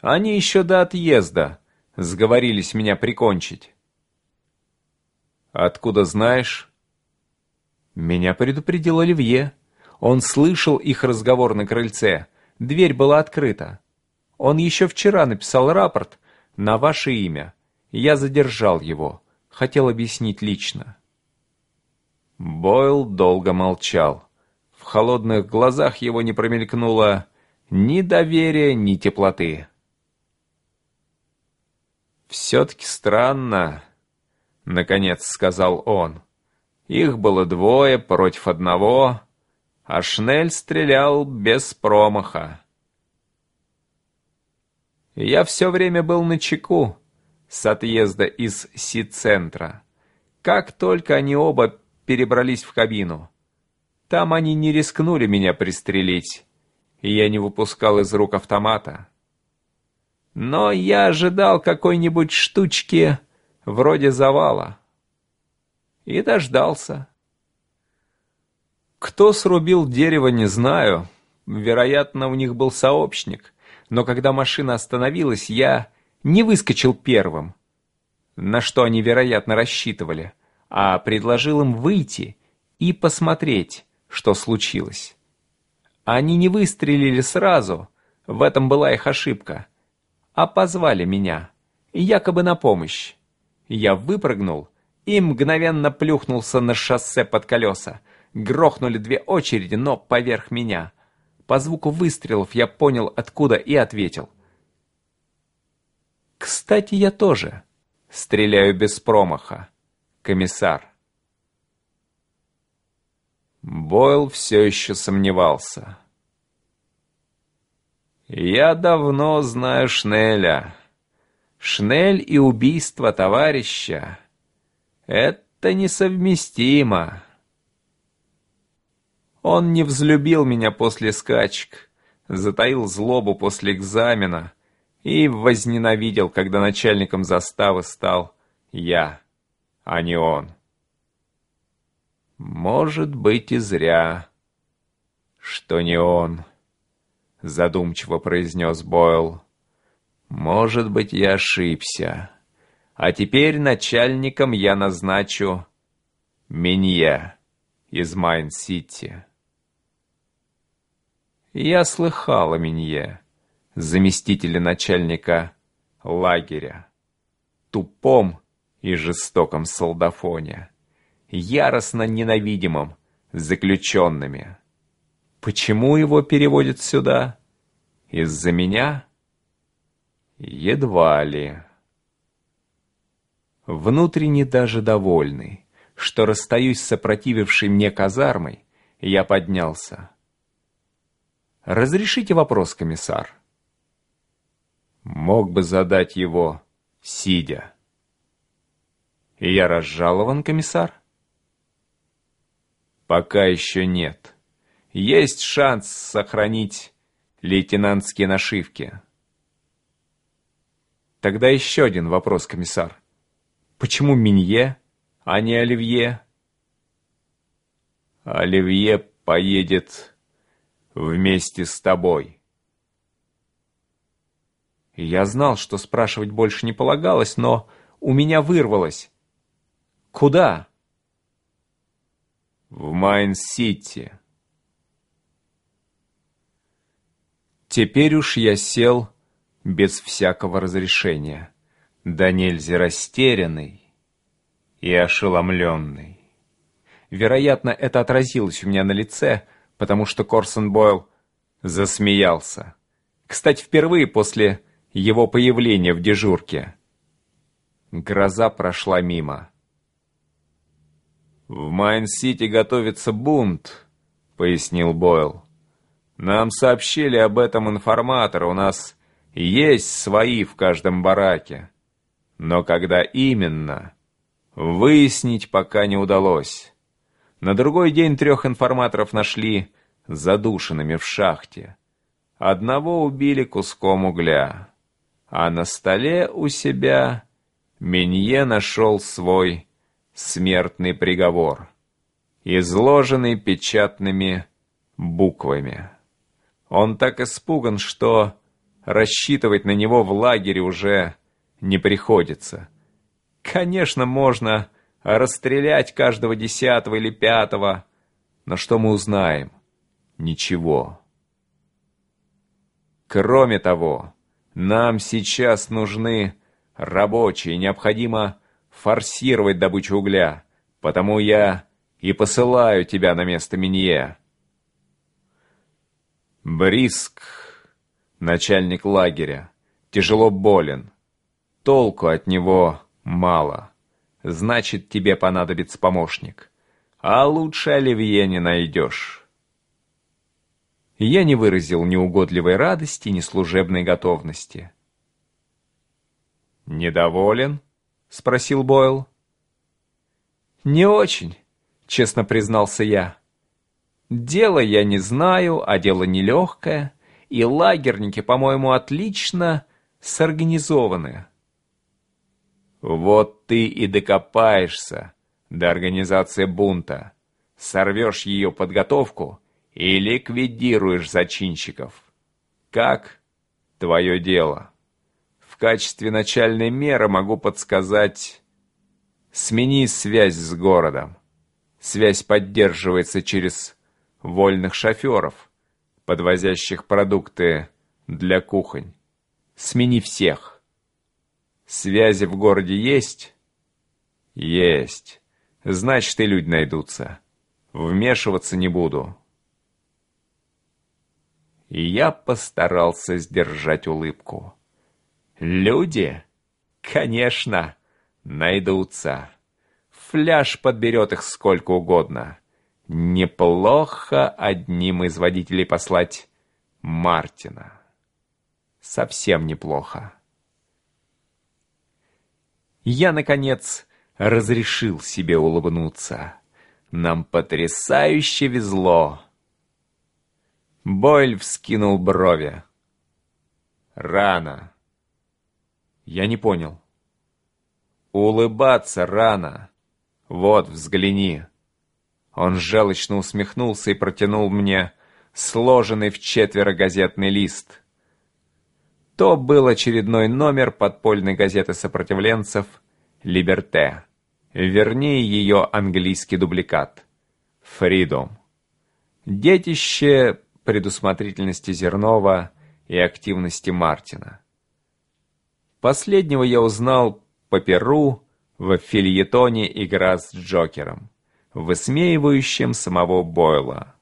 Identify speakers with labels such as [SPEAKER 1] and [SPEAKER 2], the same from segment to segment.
[SPEAKER 1] Они еще до отъезда сговорились меня прикончить. Откуда знаешь? Меня предупредил Оливье. Он слышал их разговор на крыльце. Дверь была открыта. Он еще вчера написал рапорт на ваше имя. Я задержал его. Хотел объяснить лично. Бойл долго молчал. В холодных глазах его не промелькнуло ни доверия, ни теплоты. «Все-таки странно», — наконец сказал он. «Их было двое против одного, а Шнель стрелял без промаха. Я все время был на чеку с отъезда из Си-центра. Как только они оба перебрались в кабину. Там они не рискнули меня пристрелить, и я не выпускал из рук автомата. Но я ожидал какой-нибудь штучки вроде завала. И дождался. Кто срубил дерево, не знаю. Вероятно, у них был сообщник. Но когда машина остановилась, я не выскочил первым. На что они, вероятно, рассчитывали а предложил им выйти и посмотреть, что случилось. Они не выстрелили сразу, в этом была их ошибка, а позвали меня, якобы на помощь. Я выпрыгнул и мгновенно плюхнулся на шоссе под колеса. Грохнули две очереди, но поверх меня. По звуку выстрелов я понял, откуда, и ответил. «Кстати, я тоже стреляю без промаха комиссар. Бойл все еще сомневался. «Я давно знаю Шнеля. Шнель и убийство товарища — это несовместимо. Он не взлюбил меня после скачек, затаил злобу после экзамена и возненавидел, когда начальником заставы стал я» а не он. Может быть и зря, что не он, задумчиво произнес Бойл. Может быть, я ошибся. А теперь начальником я назначу Минье из Майн-Сити. Я слыхал о Минье, заместителе начальника лагеря, тупом и жестоком солдафоне, яростно ненавидимым заключенными. Почему его переводят сюда? Из-за меня? Едва ли. Внутренне даже довольный, что расстаюсь с опротивившей мне казармой, я поднялся. «Разрешите вопрос, комиссар?» Мог бы задать его, сидя. «Я разжалован, комиссар?» «Пока еще нет. Есть шанс сохранить лейтенантские нашивки». Тогда еще один вопрос, комиссар. Почему Минье, а не Оливье? Оливье поедет вместе с тобой. Я знал, что спрашивать больше не полагалось, но у меня вырвалось. Куда? В Майн-Сити. Теперь уж я сел без всякого разрешения, донельзя растерянный и ошеломленный. Вероятно, это отразилось у меня на лице, потому что Корсон Бойл засмеялся. Кстати, впервые после его появления в дежурке. Гроза прошла мимо. «В Майн-Сити готовится бунт», — пояснил Бойл. «Нам сообщили об этом информаторы, у нас есть свои в каждом бараке. Но когда именно, выяснить пока не удалось. На другой день трех информаторов нашли задушенными в шахте. Одного убили куском угля, а на столе у себя Менье нашел свой смертный приговор, изложенный печатными буквами. Он так испуган, что рассчитывать на него в лагере уже не приходится. Конечно, можно расстрелять каждого десятого или пятого, но что мы узнаем? Ничего. Кроме того, нам сейчас нужны рабочие, необходимо форсировать добычу угля, потому я и посылаю тебя на место Минье. Бриск, начальник лагеря, тяжело болен. Толку от него мало. Значит, тебе понадобится помощник. А лучше Оливье не найдешь. Я не выразил ни угодливой радости, ни служебной готовности. «Недоволен?» — спросил Бойл. «Не очень», — честно признался я. «Дело я не знаю, а дело нелегкое, и лагерники, по-моему, отлично сорганизованы». «Вот ты и докопаешься до организации бунта, сорвешь ее подготовку и ликвидируешь зачинщиков. Как? Твое дело» качестве начальной меры могу подсказать «Смени связь с городом». Связь поддерживается через вольных шоферов, подвозящих продукты для кухонь. Смени всех. Связи в городе есть? Есть. Значит, и люди найдутся. Вмешиваться не буду. И я постарался сдержать улыбку. Люди? Конечно, найдутся. Фляж подберет их сколько угодно. Неплохо одним из водителей послать Мартина. Совсем неплохо. Я, наконец, разрешил себе улыбнуться. Нам потрясающе везло. Бойль вскинул брови. Рано. Я не понял. Улыбаться рано. Вот, взгляни. Он желчно усмехнулся и протянул мне сложенный в четверо газетный лист. То был очередной номер подпольной газеты сопротивленцев «Либерте», вернее ее английский дубликат «Фридом». Детище предусмотрительности Зернова и активности Мартина. Последнего я узнал по перу в фильетоне «Игра с Джокером», высмеивающем самого Бойла.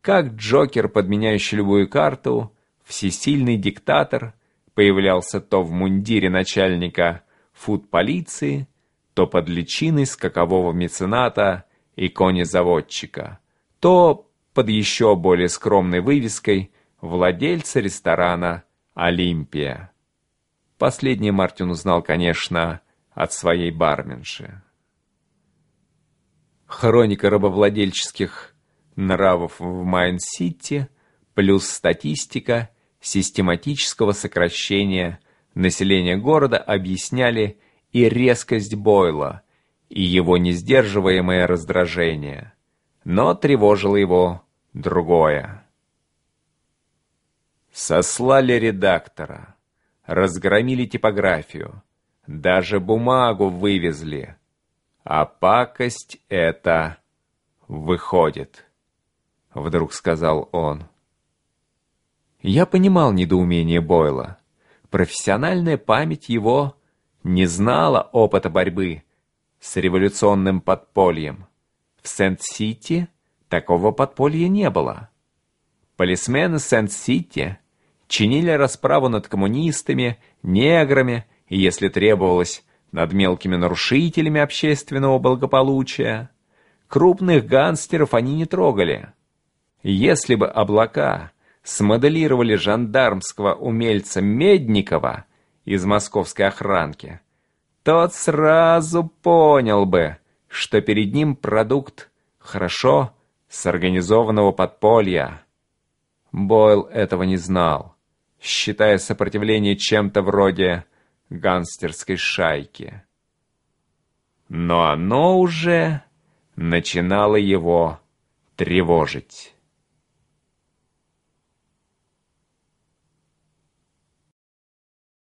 [SPEAKER 1] Как Джокер, подменяющий любую карту, всесильный диктатор, появлялся то в мундире начальника фуд-полиции, то под личиной скакового мецената и конезаводчика, то под еще более скромной вывеской владельца ресторана «Олимпия». Последний Мартин узнал, конечно, от своей барменши. Хроника рабовладельческих нравов в Майн-Сити плюс статистика систематического сокращения населения города объясняли и резкость Бойла, и его несдерживаемое раздражение. Но тревожило его другое. Сослали редактора разгромили типографию, даже бумагу вывезли. А пакость эта выходит, — вдруг сказал он. Я понимал недоумение Бойла. Профессиональная память его не знала опыта борьбы с революционным подпольем. В Сент-Сити такого подполья не было. Полисмены Сент-Сити чинили расправу над коммунистами, неграми и, если требовалось, над мелкими нарушителями общественного благополучия. Крупных гангстеров они не трогали. Если бы облака смоделировали жандармского умельца Медникова из московской охранки, тот сразу понял бы, что перед ним продукт хорошо сорганизованного подполья. Бойл этого не знал считая сопротивление чем-то вроде гангстерской шайки. Но оно уже начинало его тревожить.